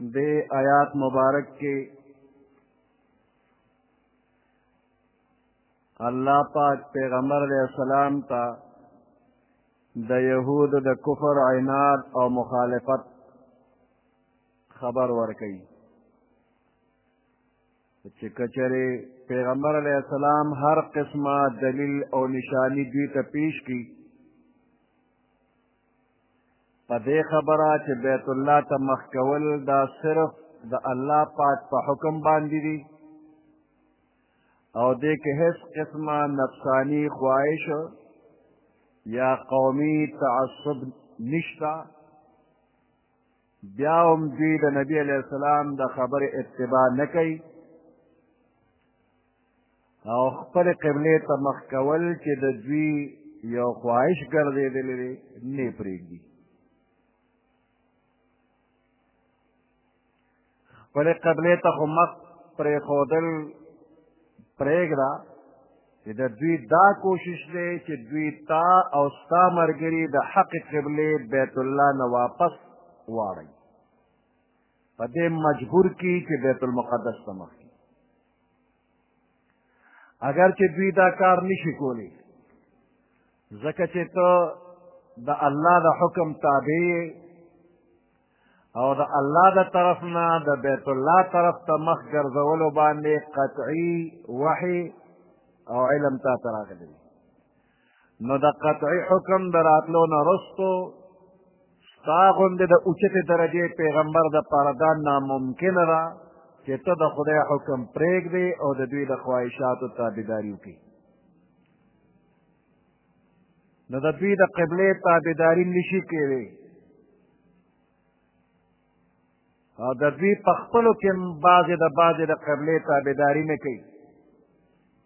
دې آیات مبارک کې الله پاک پیغمبر علیہ السلام ته د یهود د کفر عناد او مخالفت خبر ورکړي چې کچره پیغمبر علیه السلام هر قسمه دلیل او نشانی دوی ته پیش کی په دې خبره چې بیت الله ته مخ کول دا صرف د الله پاک په حکم باندې دي او دې کې هیڅ قسمه نفسانی خواهش یا قومي تعصب نشته بیا هم دوی د نبی علیه السلام د خبرې اتباع نه کوي او خپل قبله ته مخ کول چې د دوی یو خواهش ګرځېدلی دی نه پرېږدي خپل قبله ته خو مخ پرېښودل پرېږده چې د دوی دا کوشش دی چې دوی تا او ستا ملګري د حق قبلې بیت الله نه واپس واړوي په دې مجبور کی چې بیت المقدس ته مخ اگر چې دوی دا کار نشي کولی ځکه چې ته د الله د حکم تابع او د الله د طرف نه د بیت الله طرف ته مخ ګرځولو باندې قطعي وحي او علم تا ته راغلی نو د قطعي حکم د راتلو نه رستو ستا غوندې د اوچتې درجې پیغمبر د پاره دا ناممکنه ده چې ته د خدای حکم پرېږدې او د دوی د خواهشاتو تابعداري وکړي نو د دوی د قبلې تابعداري نشي کېدی او د دوی په خپلو کې بعضې د بعضې د قبلې تابعداري نه کوي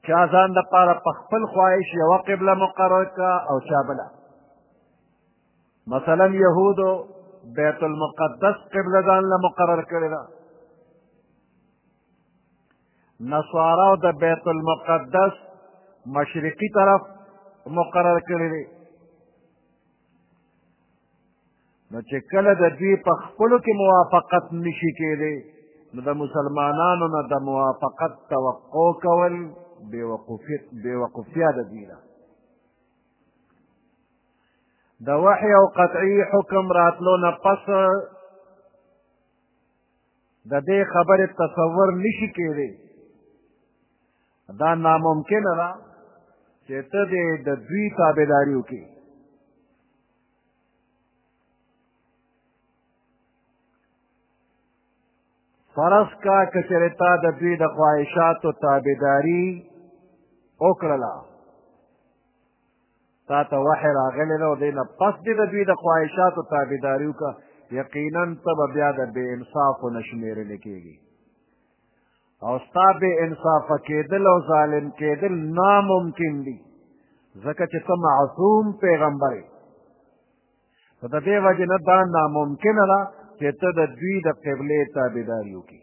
چا ځان دپاره په خپل خواهش یوه قبله مقرر کړه او چا بله مثلا یهودو بیت المقدس قبله ځان له مقرر کړې ده نصاراو د بیت المقدس مشرقي طرف مقرر کړی دی نو چې کله د دوی په خپلو کې موافقت نشي کېدی نو د مسلمانانو نه د موافقت توقع کول بېوقوفیا د دوی ده د وحی او قطعي حکم راتلو نه پس د دې خبرې تصور نشي کېدی دا ناممکنه ده چې ته دې د دوی تابعداري وکړي فرض کا کچرې تا د دوی د خواهشاتو تابعداري وکړله تا ته وحی راغلی ده او دی نه پس دې د دوی د خواهشاتو تابعداري وکړه یقینا ته به بیا د بې انصافو نه شمېرل کېږي او ستا بې انصافه کېدل او ظالم کېدل ناممکن دي ځکه چې ته معصوم پیغمبر یې نو د دې وجې نه دا ناممکنه ده چې ته د دوی د قبلې تابعداري وکړي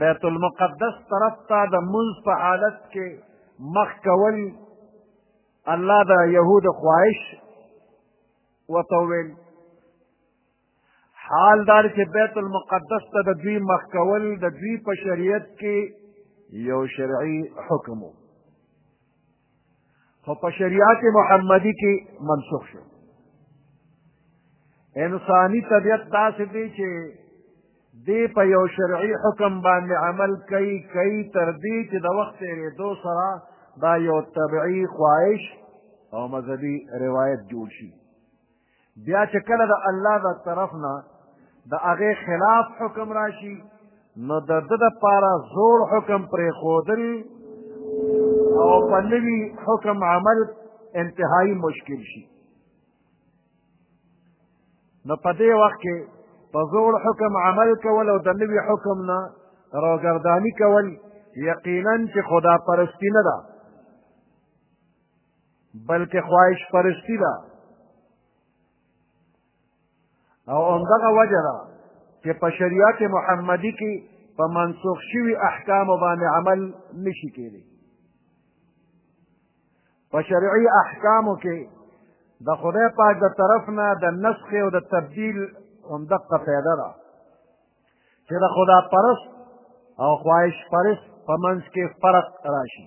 بیت المقدس طرف ته د منځ په حالت کې مخ کول الله د یهود خواهش ورته وویل حال دار چې بیت المقدس ته د دوی مخ کول د دوی په شریعت کې یو شرعي حکم و خو په شریعت محمدي کې منسوخ شو انساني طبیعت داسې دی چې دی په یو شرعي حکم باندې عمل کوي کوي تر دې چې د وخت تېرېدو سره دا یو طبعي خواهش او مذهبي روایت جوړ شي بیا چې کله د الله د طرف نه د هغې خلاف حکم راشي نو د ده دپاره زوړ حکم پرېښودل او په نوي حکم عمل انتهایی مشکل شي نو په دې وخت کې په زوړ حکم عمل کول او د نوي حکم نه راګرداني کول یقینا چې خدا پرستی نه ده بلکې خواهش پرستی ده او همدغه وجه ده چې په شریعت محمدي کې په منسوخ شوي احکامو باندې عمل نشي کېدی په شرعي احکامو کې د خدای پاک د طرف نه د نسخ او د تبدیل همدقه پیدا ده چې د خدا پرست او خواهش پرست په منځ کې فرق راشي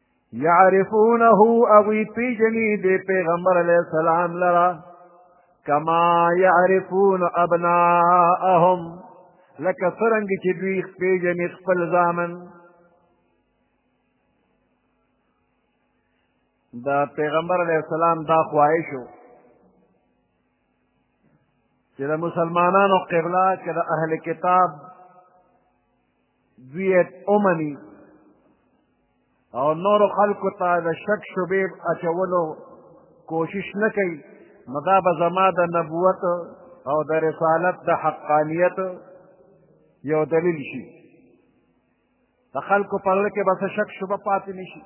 یعرفونه اغوی پیجنی دی پیغمبر علیہ السلام لرا کما یعرفون ابناءهم لکه څرنګه چې دوی پیجنی خپل ځامن د پیغمبر علیه السلام دا خواهش و چې د مسلمانانو قبله که د اهل کتاب دوی اومني او نورو خلکو ته د شک شبې اچولو کوشش نه کوي نو دا به زما د نبوت او د رسالت د حقانیت یو دلیل شي د خلکو په زړه کې به څه شک شبه پاتې نه شي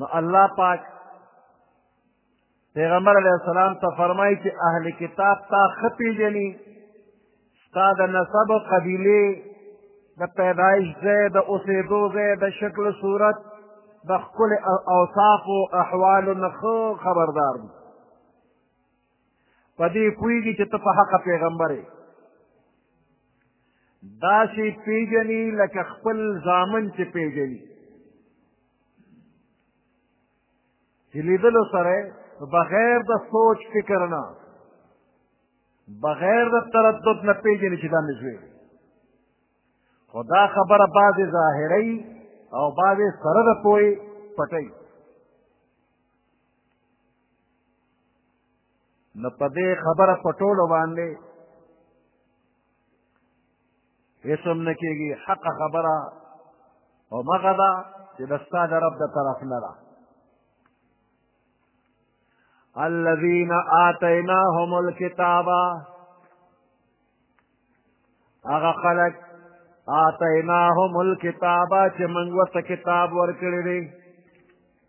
نو الله پاک پیغمبر علیه السلام ته فرمایي چې اهل کتاب تا ښه پېژني ستا د نسب او قبیلې د پیدایش ځای د اوسېدو ځای د شکل صورت د ښکلې اوصافو احوالو نه ښه خبردار دي په دې پوهېږي چې ته په حقه پیغمبر یې داسې پیژني لکه خپل زامن چې پیژني چې لیدلو سره بغیر د سوچ فکر نه بغیر د تردد نه پیژني چې دا مې زوی خو دا خبره بعضې ظاهري او بعضې سره د پوهې پټوي نو په دې خبره په ټولو باندې هېڅ هم نه کېږي حقه خبره همغه ده چې د ستا د رب د طرف نه ده الذين آتيناهم الكتاب هغه خلق آتيناهم الكتاب چې موږ ورته کتاب ورکړی دی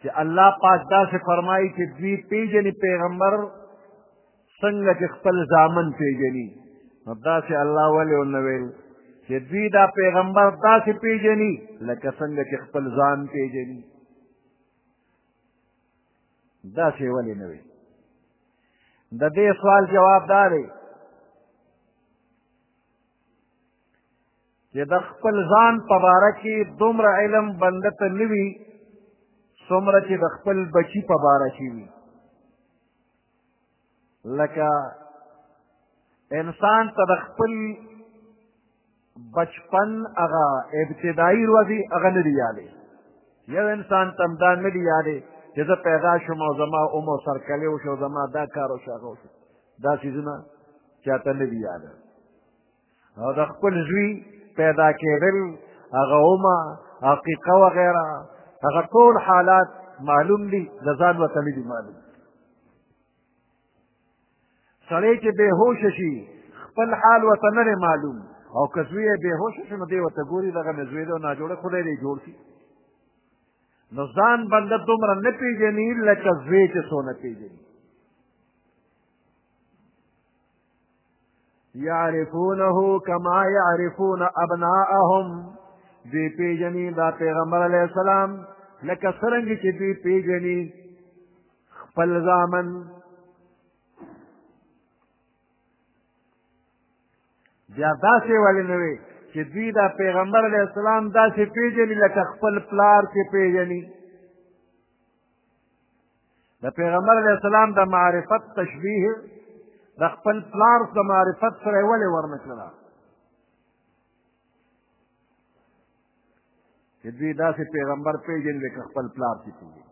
چې الله پاک داسې فرمایي چې دوی پیژني پیغمبر څنګه چې خپل ځامن پیژني نو داسې الله ولې ونه ویل چې دوی دا پیغمبر داسې پیژني لکه څنګه چې خپل ځان پیژني داسې ولې نه وي د دې سوال جواب دا دی چې د خپل ځان په باره کې دومره علم بنده ته نه وي څومره چې د خپل بچي په باره کې وي لکه انسان ته د خپل بچپن هغه ابتدایي ورځې هغه نه دي یادې یو انسان ته همدا نه دي یادې چې زه پیدا شوم او زما عمر سرکلی وشو زما دا کار وشو هغه وشو دا څیزونه چاته نه دي یاده او د خپل زوی پیدا کېدل هغه اومه عقیقه وغیره هغه ټول حالات معلوم دي د ځان ورته نه دي معلوم سړی چې بې هوشه شي خپل حال ورته نه دی معلوم او که زوی یې بې هوشه شي نو دی ورته ګوري دغه مې زوی دی او ناجوړه خدای دی جوړ شي نو ځان بنده دومره نه پېژني لکه زوی چې څونه پېژني یعرفونه کما یعرفون ابناءهم دوی پیژني دا پیغمبر علیه السلام لکه څرنګه چې دوی پیژني خپل زامن بیا داسې ولې نه وي چې دوی دا پیغمبر علیه السلام داسې پیژني لکه خپل پلار چې پیژني د پیغمبر علیه السلام د معرفت تشبیه د خپل پلار د معرفت سره ولې ورنه کړله چې دوی داسې پیغمبر پېژندې که خپل پلار چې پېژني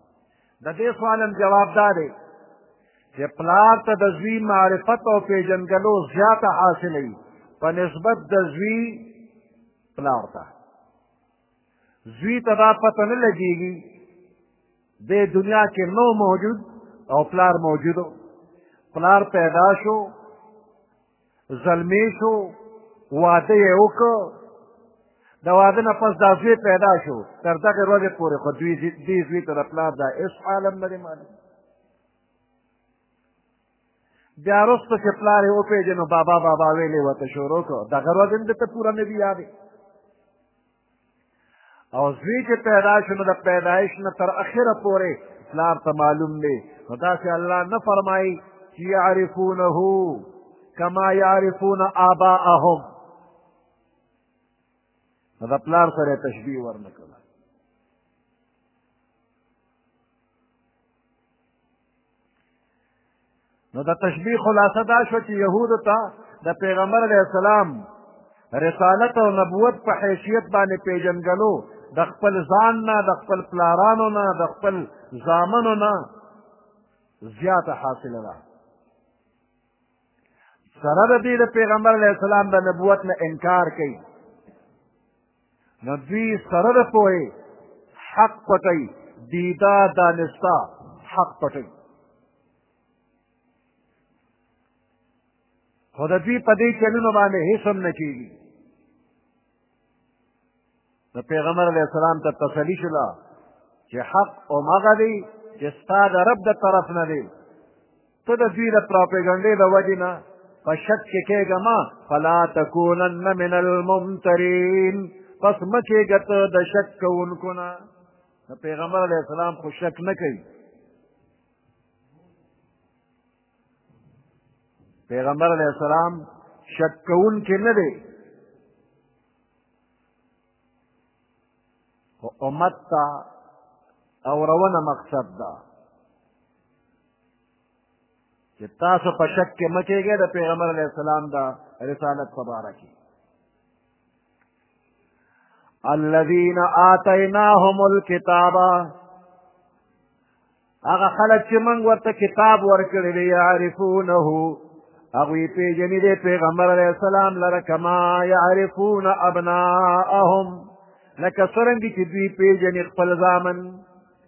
د دې سوال هم جواب دا دی چې پلار ته د زوی معرفت او پېژندګلو زیاته حاصله وي په نسبت د زوی پلار ته زوی ته دا پته نه لګېږي دې دنیا کې نو موجود او پلار موجود پلار پیدا شو زلمی شو واده یې وکړ د واده نه پس دا زوی پیدا شو تر دغې ورځې پورې خو دوی دې زوی ته د پلار دا هېڅ عالم نه دی معلوم بیا وروسته چې پلار یې وپېژنو بابا بابا ویلې ورته شروع کړو دغه ورځ هم درته پوره نه دي یادې او زوی چې پیدا شو نو د پیدایش نه تر اخره پورې پلار ته معلوم دی نو داسې الله نه فرمایي چې یعرفونه کما یعرفون آباءهم نو د پلار سره تشبیه ورنه کړه نو د تشبیه خلاصه دا شو چې یهودو ته د پیغمبر علیه السلام رسالت او نبوت په حیثیت باندې پیژنګلو د خپل ځان نه د خپل پلارانو نه د خپل زامنو نه زیاته حاصله ده سره د دې د پیغمبر علیه السلام د نبوت نه انکار کوي نو دوی سره د پوهې حق پټوي دیدا دانستا حق پټوي خو د دوی په دې چلونو باندې هېڅ هم نه کېږي د پیغمبر علیه السلام ته تسلي شوله چې حق همغه دی چې ستا د رب د طرف نه دی ته د دوی د پراپیګنډې د وجې نه په شک کې کېږه ما فلا تکونن من الممترین پس مه کېږه ته د شک کوونکو نه د پیغمبر علیه السلام خو شک نه کوي پیغمبر علیه السلام شک کوونکی نه دی خو امت ته اورونه مقصد ده چې تاسو په شک کې مه کېږئ د پیغمبر علیه السلام د رسالت په باره کې الذين آتيناهم الكتاب هغه خلک چې موږ ورته کتاب ورکړی دی یعرفونه هغوی پېژني دی پیغمبر علیه السلام لره کما یعرفون ابناءهم لکه څرنګه چې دوی پېژني خپل زامن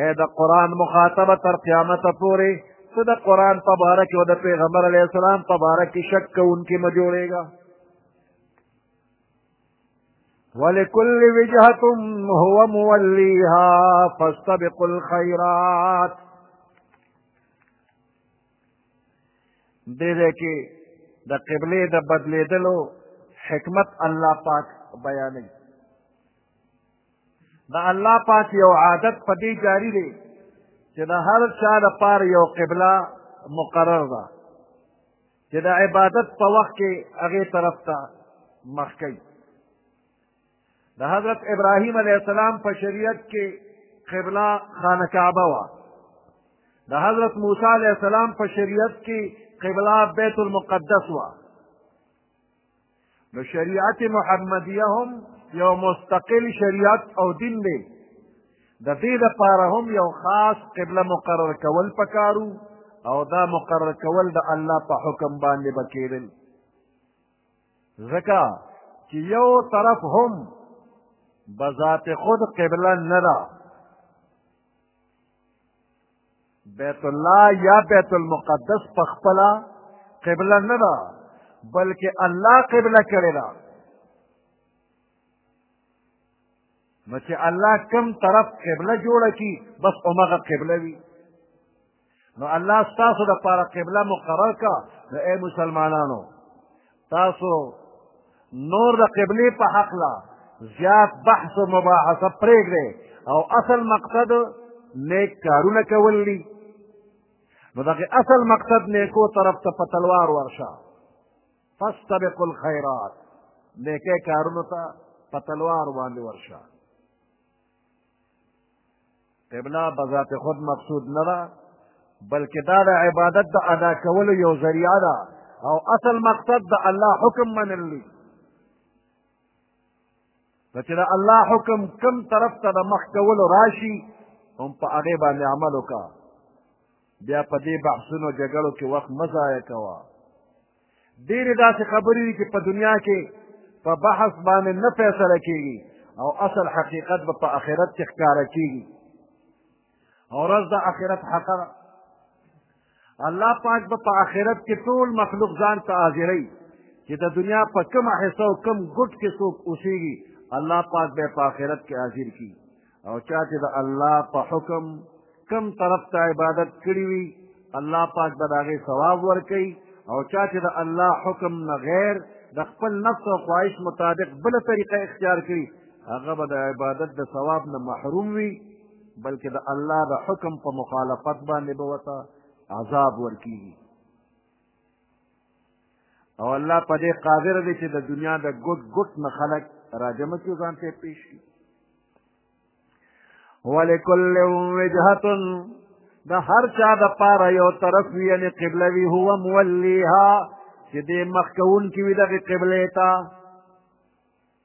اے د قرآن مخاطبه تر قیامت پورې ته د قرآن په باره کې او د پیغمبر علیه السلام په باره کې شک کوونکي مه جوړېږه ولکل وجهة هو مولیها فاستبقوا الخیرات دې دې کې د قبلې د بدلېدلو حکمت الله پاک بیانوي د الله پاک یو عادت په دې جاری دی چې د هر چا لپاره یو قبله مقرر ده چې د عبادت په وخت کې هغې طرف ته مخ کوي د حضرت ابراهیم علیه السلام په شریعت کې قبله خانه کعبه وه د حضرت موسی علیه السلام په شریعت کې قبله بیت المقدس وه نو شریعت محمدیه هم یو مستقل شریعت او دین دی د دې لپاره هم یو خاص قبله مقرر کول پکارو او دا مقرر کول د الله په حکم باندې بکیدل ځکه چې یو طرف هم بذات خود قبله نه ده بیت الله یا بیت المقدس په خپل قبله نه ده بلکې الله قبله کړې ده نو چې الله کم طرف قبله جوړه کی بس همغه قبله وي نو الله ستاسو د پاره قبله مقرر کا نو اے مسلمانانو تاسو نور د قبلې په حق لا زیات بحث و مباحثه پرېږدئ او اصل مقصد نیک کارونه کول دي نو دغه اصل مقصد نیکو طرف ته په تلوار ورشه فاستبقوا الخيرات نیکه کارونو ته په تلوار باندې ورشه قبله بذات خود مقصود نه ده بلکې دا د عبادت د ادا کولو یو ذریعه ده او اصل مقصد د الله حکم منل دي نو چې د الله حکم کم طرف ته د مخ کولو راشي هم په هغې باندې عمل وکړه بیا په دې بحثونو جګړو کې وخت مه ضایع کوه ډېرې داسې خبرې دي چې په دنیا کې په بحث باندې نه فیصله کېږي او اصل حقیقت به په آخرت کې ښکاره کېږي او ورځ د آخرت حقه ده الله پاک به په آخرت کې ټول مخلوق ځان ته حاضروي چې د دنیا په کومه حصه او کوم ګټ کې څوک اوسېږي الله پاک به په آخرت کې حاضر کړي او چا چې د الله په حکم کم طرف ته عبادت کړی وي الله پاک به د هغې ثواب ورکوي او چا چې د الله حکم نه غیر د خپل نفس او خواهش مطابق بله طریقه اختیار کړي هغه به د عبادت د ثواب نه محروم وي بلکې د الله د حکم په مخالفت باندې به ورته عذاب ورکیږي او الله په دې قادر دی چې د دنیا د ګوټ ګوټ نه خلک راجمع کړي ځان ته پیش کړي ولکل وجهه د هر چا د پاره یو طرف وي یعنې قبله وي هو مولیها چې دې مخ کوونکي وي دغې قبلې ته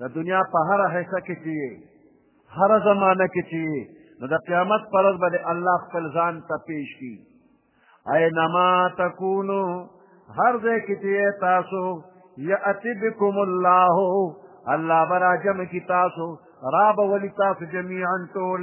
د دنیا په هره حصه کې چې یې هره زمانه کې چې یې نو د قیامت پر ورځ به د الله خپل ځان ته پیش کړي اینما تکونو هر ځای کې چې یې تاسو یأتی بکم الله الله به راجمع کړي تاسو را به ولي تاسو جمیعا ټول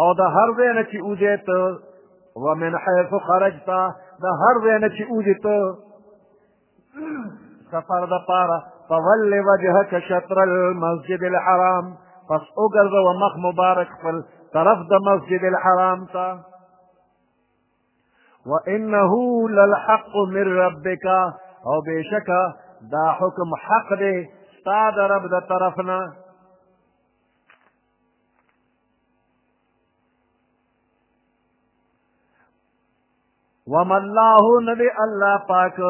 او د هر ځای نه چې اوځې ته ومن حیث خرجت د هر ځای نه چې اوځې ته سفر د پاره فول وجهک شطر المسجد الحرام پس وګرځه و مخ مبارک خپل طرف د مسجد الحرام ته وانه للحق من ربک او بشکا دا حکم حق دی ستا د رب د طرفنا وما الله ندی الله پاک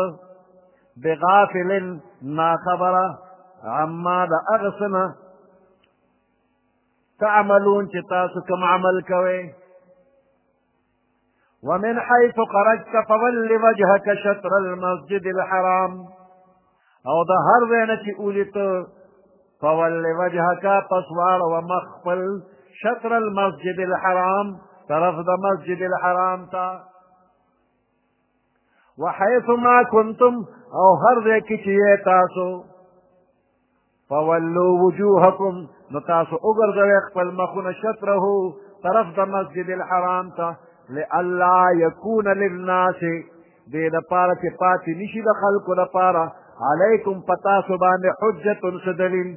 بغافل نا خبره عما د اغسنه تعملون چې تاسو کوم عمل کوئ ومن حيث خرجت فول وجهك شطر المسجد الحرام او د هر ځای نه چې ولي ته فول وجهك پس واړوه مخ خپل شطر المسجد الحرام طرف د مسجد الحرام ته وحيث ما كنتم او هر ځای کې چې تاسو فولو وجوهکم نو تاسو وګرځوئ خپل مخونه شطره طرف د مسجد الحرام ته لئلا یکون للناس دې دپاره چې پاتې نشي د خلکو دپاره علیکم په تاسو باندې حجت څه دلیل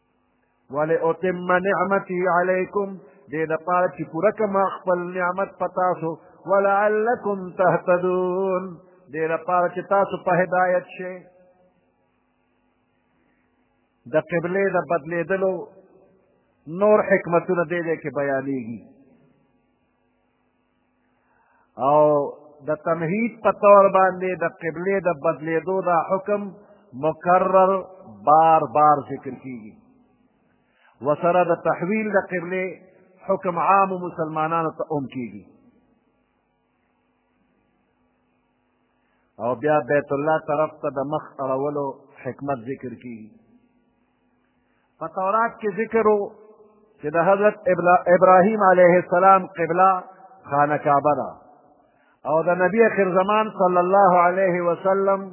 ولاتم نعمتي عليكم دې د پاره چې پوره کړم خپل نعمت په تاسو ولعلکم تهتدون دې د پاره چې تاسو په هدایت شئ د قبلې د بدلېدلو نور حکمتونه دې دې کې بیانېږي او د تمهید په طور باندې د قبلې د بدلیدو دا حکم مکرر بار بار ذکر کیږي وسره د تحویل د قبلې حکم عام مسلمانانو ته هم کیږي او بیا بیت الله طرف ته د مخ اړولو حکمت ذکر کیږي په تورات کې ذکر و چې د حضرت ابراهیم علیه السلام قبله خانه کعبه ده او د نبی اخر زمان صلی الله علیه وسلم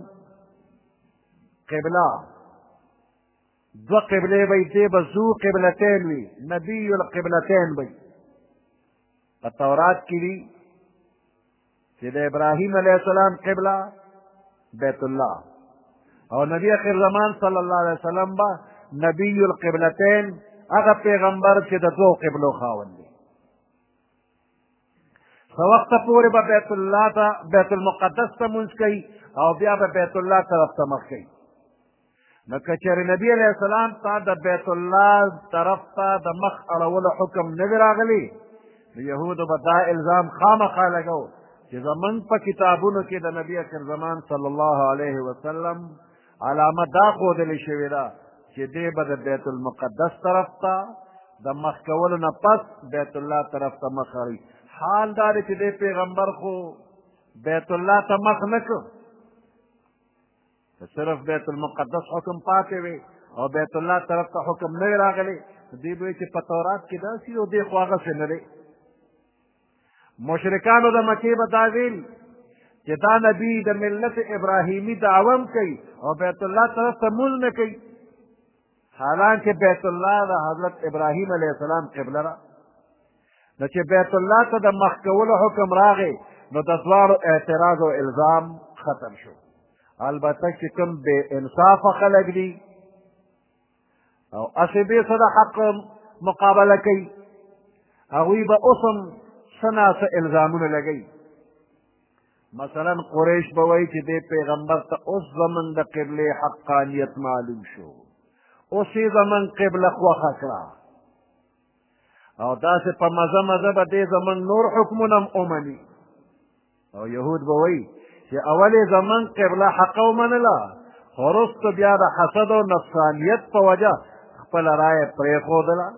قبله دو قبلې به یې به ذو قبلتین وي نبی القبلتین به په تورات کې دي چې د ابراهیم علیه السلام قبله بیت الله او نبی اخر زمان صلی الله علیه وسلم به نبی القبلتین هغه پیغمبر چې د دوو قبلو خاوند دی څه وخت پورې به بیت الله ته بیت المقدس ته مونځ کوي او بیا به بیت الله طرف ته مخ کوي نو که چېرې نبي علیه السلام ته د بیت الله طرف ته د مخ اړولو حکم نه وي راغلی نو یهودو به دا الزام خامخا لګو چې زمونږ په کتابونو کې د نبي اخر زمان صلی الله علیه وسلم علامه دا ښودلې شوې ده چې دی به د بیت المقدس طرف ته د مخ کولو نه پس بیت الله طرف ته مخ اړوي حال دا دی چې دی پیغمبر خو بیت الله ته مخ نه کړ صرف بیت المقدس حکم پاتې وي او بیت الله طرف ته حکم نه راغلی دی به چې په تورات کې داسې یو دی خو هغه څه نه دی مشرکانو د مکې به دا ویل چې دا نبی د ملت ابراهیمي دعوه هم کوي او بیت الله طرف ته مونځ نه کوي حالانکه بیت الله د حضرت ابراهیم علیه السلام قبله ده نو چې بیت الله ته د مخ کولو حکم راغی نو د دواړو اعتراض او الزام ختم شو البته چې کوم بې انصافه خلک دي او هسې بې څه د حق مقابله کوي هغوی به اوس هم څه ناڅه الزامونه لګوي مثلا قریش به وایي چې دې پیغمبر ته اوس زمون د قبلې حقانیت معلوم شو اوس یې زمون قبله خوښه کړه او داسې په مزه مزه به دې زمون نور حکمونه هم ومني او یهود به وایي چې اول یې زمون قبله حقه ومنله خو وروسته بیا د حسد او نفسانیت په وجه خپله رایه پرېښودله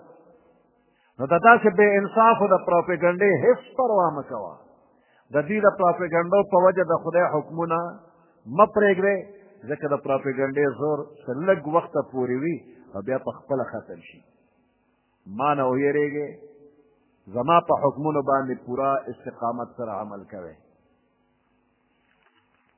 نو د داسې بې انصافو د پروپیګنډې هېڅ پروا مه کوه د دوی د پروپیګنډو په وجه د خدای حکمونه مه پرېږدئ ځکه د پروپیګنډې زور څه لږ وخته پورې وي او بیا په خپله ختم شي ما نه ویرېږې زما په حکمونو باندې پوره استقامت سره عمل کوئ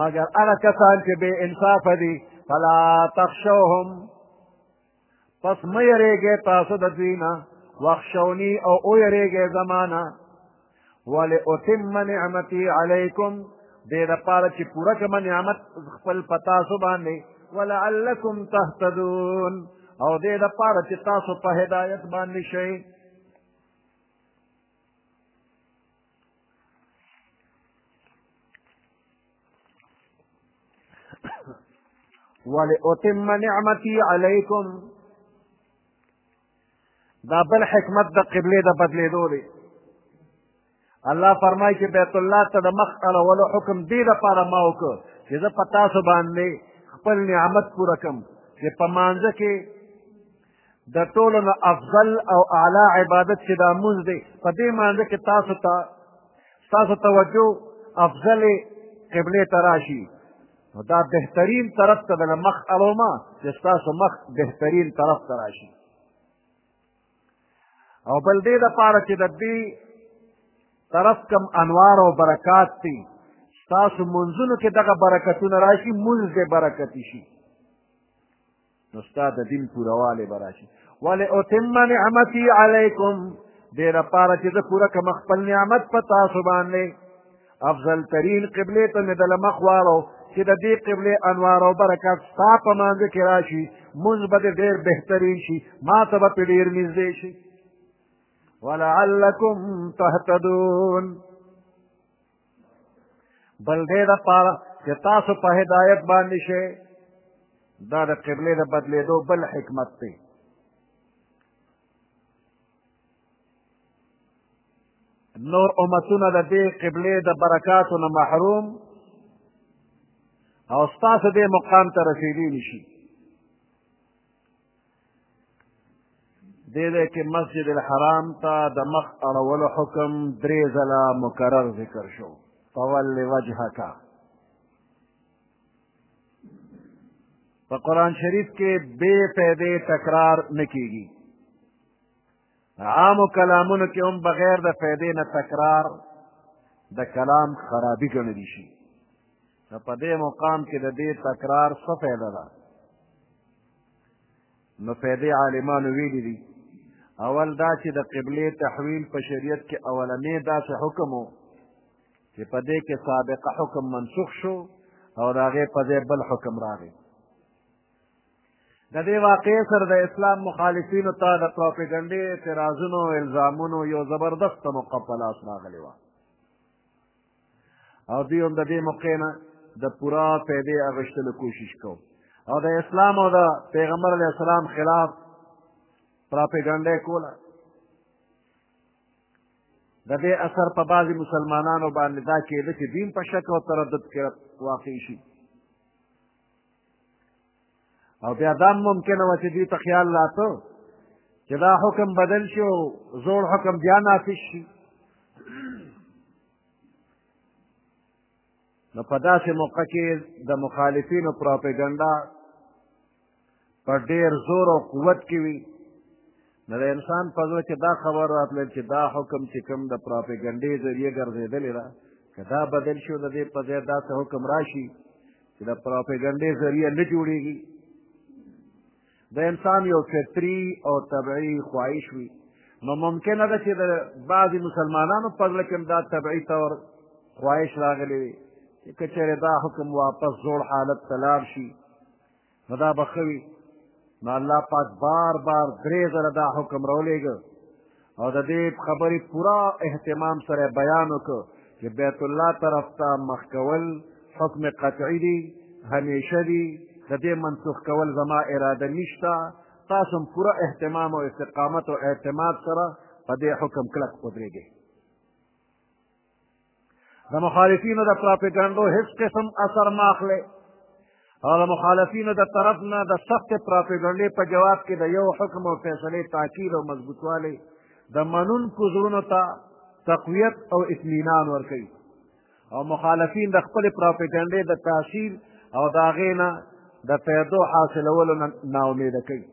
مګر هغه کسان چې بې انصافه دي فلا تخشوهم پس مه یریږئ تاسو د دوی نه واخشوني او ویریږئ زما نه ولاتم نعمتي علیکم دې دپاره چې پوره کړم نعمت خپل په تاسو باندې ولعلکم تهتدون او دې دپاره چې تاسو په هدایت باندې شئ ولأتم نعمتي عليكم دا بل حکمت د قبله د بدلیدو دی الله فرمایي چې بیت الله ته د مخ اړولو حکم دې لپاره ما وکړ چې زه په تاسو باندې خپل نعمت پوره کړم چې په مانځه کې د ټولو نه افضل او اعلی عبادت چې دا مونځ دی په دې مانځه کې تاسو ته ستاسو توجه افضل قبلې ته راشي نو دا بهترین طرف ته د مخ اړومه چې ستاسو مخ بهترین طرف ته راشي او بل دې دپاره چې د دې طرف کم انوار او برکات دي ستاسو منځونو کې دغه برکتونه راشي مونځ دې برکتي شي نو ستا د دین پوروالی به راشي ولاتم نعمتي علیکم دې لپاره چې زه پوره کړم خپل نعمت په تاسو باندې افضل ترین قبلې ته مې د لمخ واړو چې د دې قبلې انوار او برکات ستا په منځ کې راشي مونږ به دې ډېر بهترین شي ما ته به پې ډېر نږدې شي ولعلکم تهتدون بل دې د پاره چې تاسو په هدایت باندې شئ دا د قبلې د بدلېدو بل حکمت دی نور امتونه د دې قبلې د برکاتو نه محروم او ستاسو دې مقام ته رسېدی نشي دې دې کې مسجد الحرام ته د مخ اړولو حکم درې ځله مکرر ذکر شو فول وجهک په قرآن شریف کې بې پیدې تکرار نه کیږي عامو کلامونو کې هم بغیر د فایدې نه تکرار د کلام خرابي ګڼلی شي نو په دې مقام کې د دې تکرار څه فایده ده نو فایدې عالمانو ویلي دي اول دا چې د قبلې تحویل په شریعت کې اولنې داسې حکم و چې په دې کې سابقه حکم منسوخ شو او د هغې په ځای بل حکم راغی د دې واقعې سره د اسلام مخالفینو ته د پروپیګنډې اعتراضونو الزامونو یو زبردست موقع په لاس راغلې وه او دوی هم د دې موقع نه د پوره پیدې اغوښتلو کوشش کو او د اسلام او د پیغمبر علیه السلام خلاف پروپیګنډه یې کوله د دې اثر په بعضې مسلمانانو باندې دا کېده چې دین په شک او تردد کې واقع شي او بیا دا ممکنه وه چې دوی ته خیال راته چې دا حکم بدل شي او زوړ حکم بیا نافذ شي نو په داسې موقع کې د مخالفینو پروپیګنډا په ډېر زور او قوت کې وي نو د انسان په زړه کې دا خبر راتلل چې دا حکم چې کوم د پراپیګنډې ذریعه ګرځېدلې ده که دا بدل شي د دې په ځای داسې حکم راشي چې د پراپیګنډې ذریعه نه جوړېږي د انسان یو فطري او طبعي خواهش وي نو ممکنه ده چې د بعضې مسلمانانو په زړه کې هم دا طبعي طور خواهش راغلی وي چې که چېرې دا حکم واپس زوړ حالت ته لاړ شي نو دا به ښه وي نو الله پاک بار بار درې ځله دا حکم راولېږه او د دې خبرې پوره اهتمام سره بیان وکړو چې بیت الله طرف ته مخ کول حکم قطعي دی همیشه دی د دې منسوخ کول زما اراده نشته تاسو هم پوره اهتمام او استقامت او اعتماد سره په دې حکم کلک ودرېږئ د مخالفینو د پراپګانډو هیڅ قسم اثر مه اخلئ او د مخالفینو د طرف نه د سختې پراپګانډې په جواب کې د یو حکم او فیصلې تاکید او مضبوطوالی د منونکو زړونو ته تقویت او اطمینان ورکوي او مخالفین د خپلې پراپګانډې د تاثیر او د هغې نه د پیدو حاصلولو نه ناامیده کوي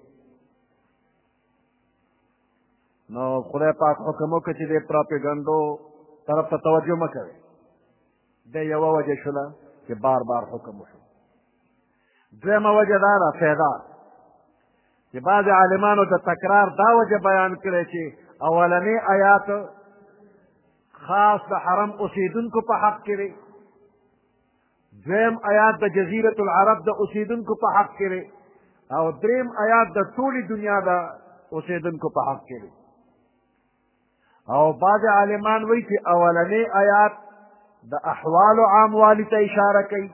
نو خدای پاک حکم وکړ چې د پراپیګنډو طرف ته توجه مه کوئ د یوه وجه شوله چې بار بار حکم وشو دویمه وجه دا ده فیدا چې بعضې عالمانو د تکرار دا وجه بیان کړی چې اولنی آیات خاص د حرم اوسېدونکو په حق کې دی دویم آیات د جزیره العرب د اوسیدونکو په حق کې دی او دریم آیات د ټولې دنیا د اوسیدونکو په حق کې دی او بعض عالمان وایي چې اولنې آیات د احوالو عاموالي ته اشاره کوي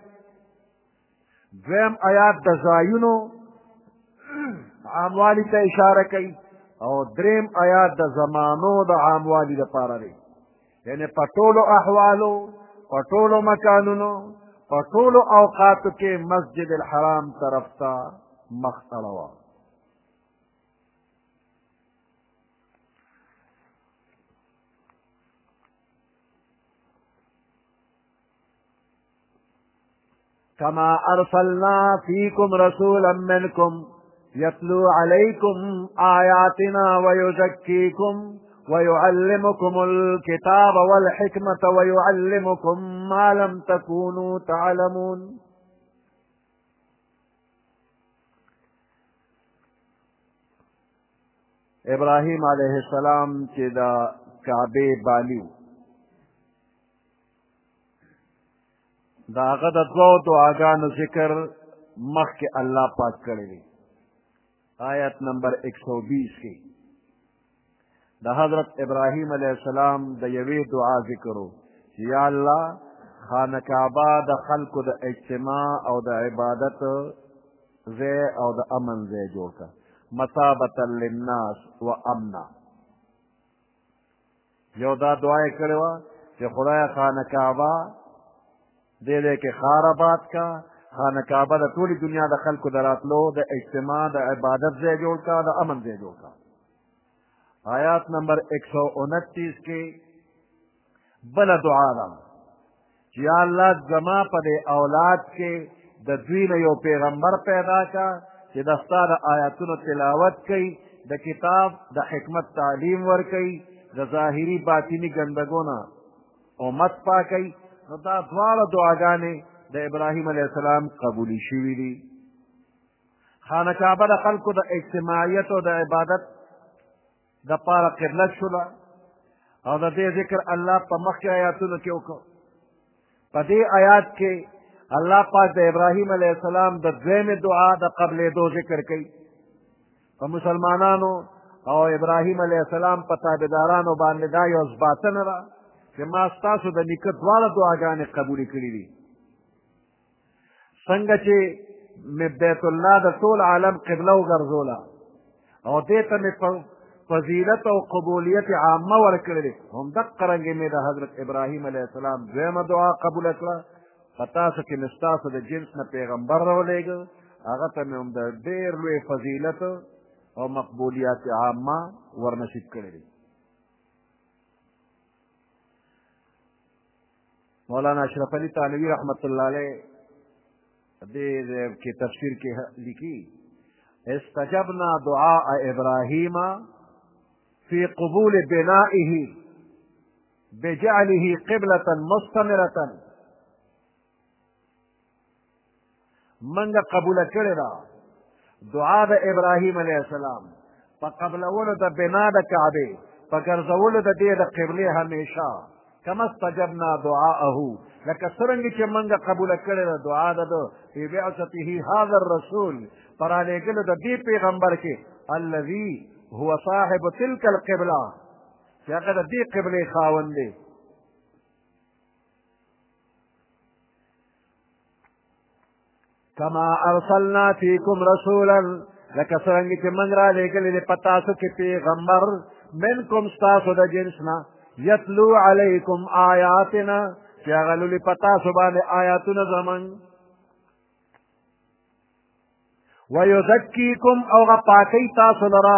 دویم آیات د ځایونو عاموالي ته اشاره کوي او دریم آیات د زمانو د عاموالي لپاره دی یعنی په ټولو احوالو په ټولو مکانونو په ټولو اوقاتو کې مسجد الحرام طرف ته مخ اړوه كما أرسلنا فيكم رسولا منكم يتلو عليكم آياتنا ويزكيكم ويعلمكم الكتاب والحكمة ويعلمكم ما لم تكونوا تعلمون ابراهيم عليه السلام چې دا کعبه بالیو دا هغه د دوو دعاګانو ذکر مخکې الله پاک کړی دی آیت نمبر 120 کې د حضرت ابراهیم علیه السلام د یوې دعا ذکر و چې یا الله خانه کعبه د خلکو د اجتماع او د عبادت ځای او د امن ځای جوړ کړه مثابتا للناس و امنا یو دا دعا یې کړې وه چې خدایه خانه کعبه دې دی کې ښار آباد کا خانه کعبه د ټولې دنیا د خلکو د راتلو د اجتماع د عبادت ځای جوړ کا د امن ځای جوړ کا آیات نمبر 129 کې بل دعا ده چې یا الله زما په دې اولاد کې د دوی نه یو پیغمبر پیدا کا چې د ستا د آیاتونو تلاوت کوي د کتاب د حکمت تعلیم ورکوي د ظاهري باطني ګندګونه امت پاکوي نو دا دواړه دعاګانې د ابراهیم علیه السلام قبولې شوي دي خانه کعبه د خلکو د اجتماعیت او د عبادت د پاره قبله شوله او د دې ذکر الله په مخکې آیاتونو کې وکړ په دې آیات کې الله پاک د ابراهیم علیه السلام د دویمې دعا د قبلېدو ذکر کوي په مسلمانانو او ابراهیم علیه السلام په تابعدارانو باندې دا یو ځباتنه ده چې ما ستاسو د نیکه دواړه دعاګانې قبولې کړې دي څنګه چې مې بیت الله د ټول عالم قبله وګرځوله او دې ته مې فضیلت او قبولیت عامه ورکړلې هم دقه رنګې مې د حضرت ابراهیم علیه السلام دویمه دعا قبوله کړه په تاسو کې مې ستاسو د جنس نه پیغمبر راولېږه هغه ته مې هم د ډېر لوی فضیلت او مقبولیات عامه ورنصیب کړې دي مولانا اشرف علي تانوي رحمت الله علیه دې کې تفسیر کې لیکي استجبنا دعاء ابراهیم فی قبول بنائه بجعله قبلة مستمرة منګه قبول کړی دا دعا د ابراهیم علیه السلام په قبلولو د بنا د کعبه په ګرځولو د دې د قبلې همیشه کما استجبنا دعاءه لکه څرنګه چې منګه قبول کړی دا دعا ده دو فی بعثته هذا الرسول پر علیګل د دې پیغمبر کې الذي هو صاحب تلك القبلة چې هغه د دې قبلې خاوند دی کما ارسلنا فیکم رسولا لکه څرنګه چې موږ را لېږلې دي په تاسو کې پیغمبر منکم ستاسو د جنس نه یتلو علیکم آیاتنا چې هغه لولي په تاسو باندې آیاتونه زموږ ویزکیکم او هغه پاکوي تاسو لره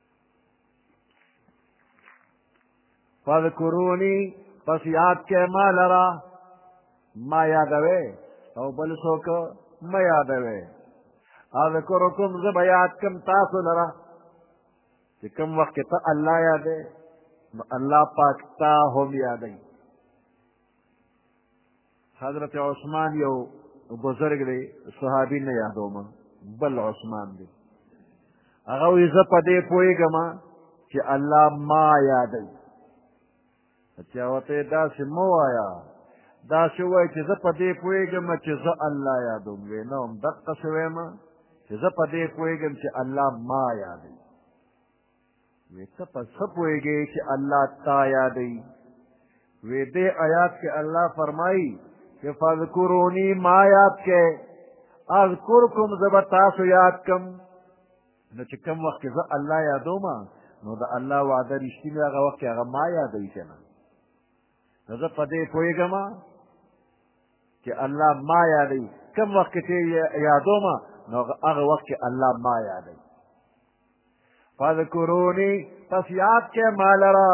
فذکرونی پس یاد کې ما لرا ما یادوي او بل څوک ما یادوي اذکرکم زب یاد کم تاسو لرا چې کوم وخت ته الله یادې نو الله پاک تا هم یادې حضرت عثمان یو بزرګ دی صحابي نه یادوم بل عثمان دی هغه وایي زه په دې پوهېږم چې الله ما یادوي چا ورته داسې مه وایه دا چې وایي چې زه په دې پوهېږم چې زه الله یادوم وی نه هم دقسې وایم چې زه په دې پوهېږم چې الله ما یادوي وی ته په څه پوهېږې چې الله تا یادوي وی دې آیات کې الله فرمایي چې فذکرونی ما یاد کې اذکرکم زه به تاسو یاد کم نو چې کوم وخت کې زه الله یادوم نو د الله وعده رښتینې هغه وخت کې هغه ما یادوي که نه نو زه په دې پوهېږم چې الله ما یادوي کوم وخت کې چې یادوم نو هغه وخت کې الله ما یادوي فذکرونی پس یاد کې ما لرا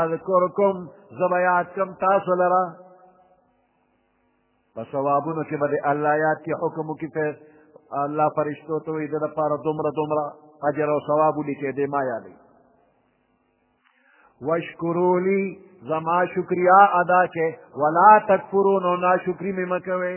اذکرکم زما یاد کم تاسو لرا په ثوابونو کې به د الله یاد کې حکم وکړي په الله فرشتو ته وایي د لپاره دومره دومره اجر او ثواب ولیکې دی ما یادوي وشکرولی زما شکریا ادا کې ولا تکفرون او ناشکری مې مه کوئ